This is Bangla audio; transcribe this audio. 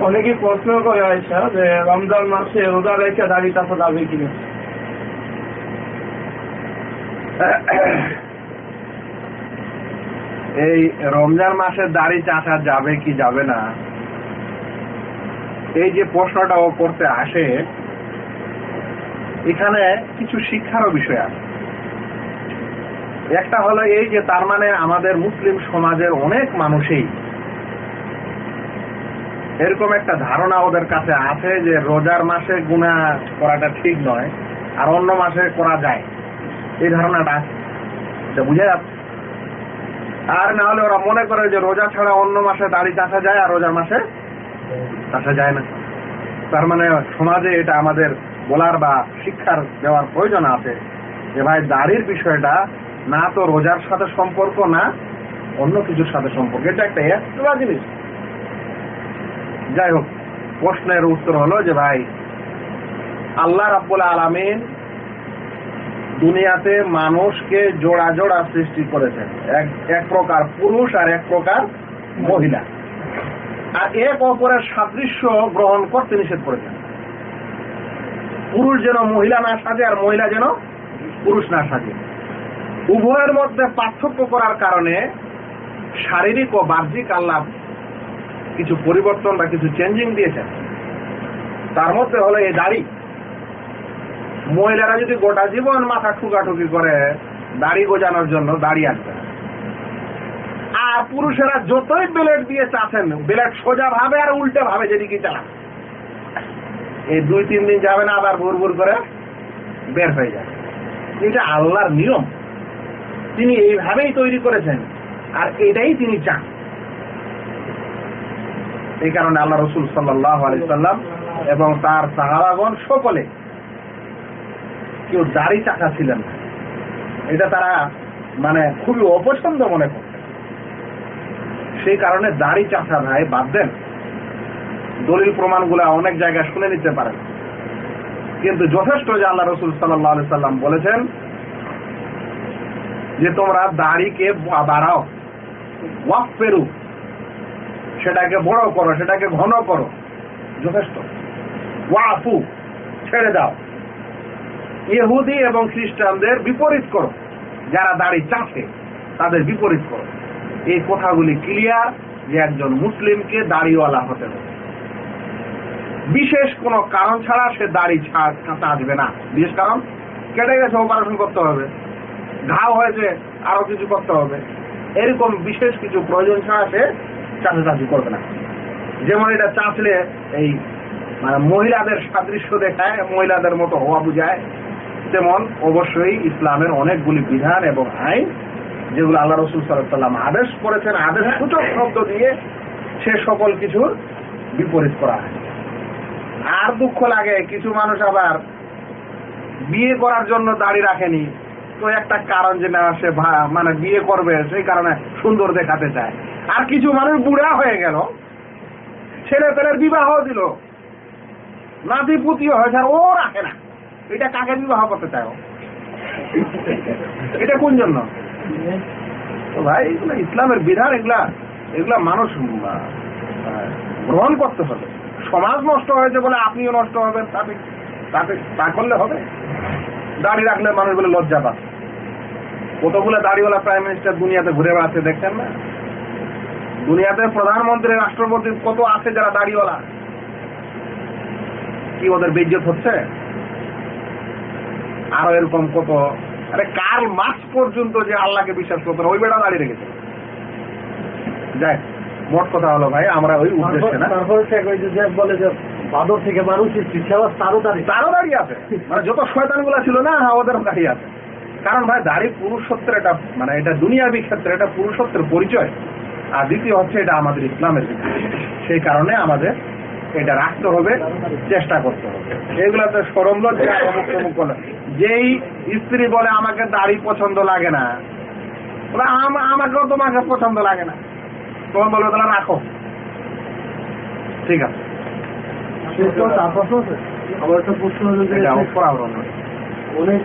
অনেকেই প্রশ্ন করে আয়সা যে রমজান মাসে রোজা রেখে দাড়ি চাষা যাবে কিনা এই রমজান মাসে দাড়ি চাষা যাবে কি যাবে না? এই যে প্রশ্নটা ও করতে আসে, এখানে কিছু শিক্ষারও বিষয় আছে। একটা হলো এই যে তার মানে আমাদের মুসলিম সমাজের অনেক মানুষই এরকম একটা ধারণা ওদের কাছে আছে যে রোজার মাসে গুণা করাটা ঠিক নয়, আর অন্য মাসে করা যায়। এই ধারণাটা আছে। এটা বুঝে যাচ্ছে? আর না হলে ওরা মনে করে যে রোজা ছাড়া অন্য মাসে দাড়ি চাষা যায় আর রোজার মাসে চাষা যায় না। তার মানে সমাজে এটা আমাদের বলার বা শিক্ষার দেওয়ার প্রয়োজন আছে যে ভাই, দাড়ির বিষয়টা না তো রোজার সাথে সম্পর্ক না, অন্য কিছুর সাথে সম্পর্ক। এটা একটা জিনিস। যাই হোক, প্রশ্নের উত্তর হলো যে ভাই, আল্লাহ রাব্বুল আলামিন দুনিয়াতে মানুষকে জোড়া জোড়া সৃষ্টি করেছেন। এক এক প্রকার পুরুষ আর এক প্রকার মহিলা। আর এক অপরের সাদৃশ্য গ্রহণ করতে নিষেধ করেছেন। পুরুষ যেন মহিলা না সাজে আর মহিলা যেন পুরুষ না সাজে। উভয়ের মধ্যে পার্থক্য করার কারণে শারীরিক ও বাহ্যিক আল্লাহ কিছু পরিবর্তন বা কিছু চেঞ্জিং দিয়েছেন, তার মধ্যে হলো এই দাড়ি। মহিলারা যদি গোটা জীবন মাথা ঠুকাঠুকি করে দাড়ি গোজানোর জন্য দাড়ি আনবে আর পুরুষেরা যতই বেলেট দিয়ে চাচ্ছেন বেলেট সোজা ভাবে আর উল্টে ভাবে যেদিকে চালান। এই দুই, তিন দিন যাবে না, আবার ভুর ভুর করে বের হয়ে যাবে। এটা আল্লাহর নিয়ম। তিনি এইভাবেই তৈরি করেছেন, আর এটাই তিনি চান। এই কারণে আল্লাহ রসুল সাল্লাহ আলি সাল্লাম এবং তার সাহাবাগণ সকলে কেউ দাড়ি চাকা ছিলেন এটা তারা মানে খুবই অপছন্দ মনে করতেন। সেই কারণে দাড়ি চাষা ভাই বাদ দেন। দলিল প্রমাণগুলো অনেক জায়গায় শুনে নিতে পারেন। কিন্তু যথেষ্ট যে আল্লাহ রসুল সাল্লাহ সাল্লাম বলেছেন যে তোমরা দাড়িকে বাড়াও ওয়াক পেরু সেটাকে বড় করো, সেটাকে ঘন করো। যথেষ্ট। ওয়াফু, ছেড়ে দাও। ইহুদি এবং খ্রিস্টানদের বিপরীত করো। যারা দাড়ি চাষে তাদের বিপরীত করো। এই কথাগুলি ক্লিয়ার যে একজন মুসলিমকে দাড়িওয়ালা হতে হবে। বিশেষ কোন কারণ ছাড়া সে দাড়ি চাঁচবে না। বিশেষ কারণ? কেটে গেছে অপারেশন করতে হবে। ঘাও হয়েছে, আরও কিছু করতে হবে। এরকম বিশেষ কিছু প্রয়োজন ছাড়া সে চাষাচাষি করবে না। যেমন এটা চাষলে এই মানে মহিলাদের সাদৃশ্য দেখায় মহিলাদের মতো হওয়া বুঝায়। তেমন অবশ্যই ইসলামের অনেকগুলি বিধান এবং আইন যেগুলো আল্লাহ রসুল সাল্লাম আদেশ করেছেন আদেশ সূচক শব্দ দিয়ে সে সকল কিছুর বিপরীত করা হয়। আর দুঃখ লাগে কিছু মানুষ আবার বিয়ে করার জন্য দাড়ি রাখেনি। তো একটা কারণ যে না সে মানে বিয়ে করবে সেই কারণে সুন্দর দেখাতে চায়। আর কিছু মানুষ বুড়া হয়ে গেল। ছেলে পেলের বিবাহ দিল। নাতি পুতিও হয়েছে ও রাখে না। এটা কাকে বিবাহ করতে চায় এটা কোন জন্য? ভাই, এগুলো ইসলামের বিধান, এগুলা এগুলা মানুষ গ্রহণ করতে হবে। সমাজ নষ্ট হয়েছে বলে আপনিও নষ্ট হবেন, তাতে তাতে তা করলে হবে। দাড়ি রাখলে মানুষ বলে লজ্জা পাচ্ছে কতগুলো দাড়িওয়ালা প্রাইম মিনিস্টার দুনিয়াতে ঘুরে বেড়াচ্ছে, দেখছেন না? দুনিয়াতে প্রধানমন্ত্রী রাষ্ট্রপতি কত আছে যারা দাড়িওয়ালা? কি ওদের বেজ্জত হচ্ছে? আরও এরকম কত? আরে কার মাস পর্যন্ত যে আল্লাহকে বিশ্বাস করতো না ওই বেড়া দাঁড়িয়ে রেখেছে। যাই মোট কথা হলো ভাই আমরা ওই উদ্দেশ্যে না। বলে যে বাদর থেকে তারও দাঁড়িয়ে। তারও দাঁড়িয়ে আছে। মানে যত শয়তানগুলা ছিল না হ্যাঁ ওদেরও দাঁড়িয়ে আছে। কারণ ভাই দাড়ি পুরুষত্বের এটা মানে এটা দুনিয়াবি ক্ষেত্রে এটা পুরুষত্বের পরিচয়। আর দ্বিতীয় হচ্ছে এটা আমাদের ইসলামের সেই কারণে আমাদের এটা রাখতে হবে চেষ্টা করতে হবে। এগুলাতে সরম অমুক তমুক বলে। যেই স্ত্রী বলে আমাকে দাড়ি পছন্দ লাগে না। আমাকেও তোমাকে পছন্দ লাগে না। তোমার বলবে তাহলে রাখো। ঠিক আছে। আমার একটা প্রশ্ন হলো যে অনেক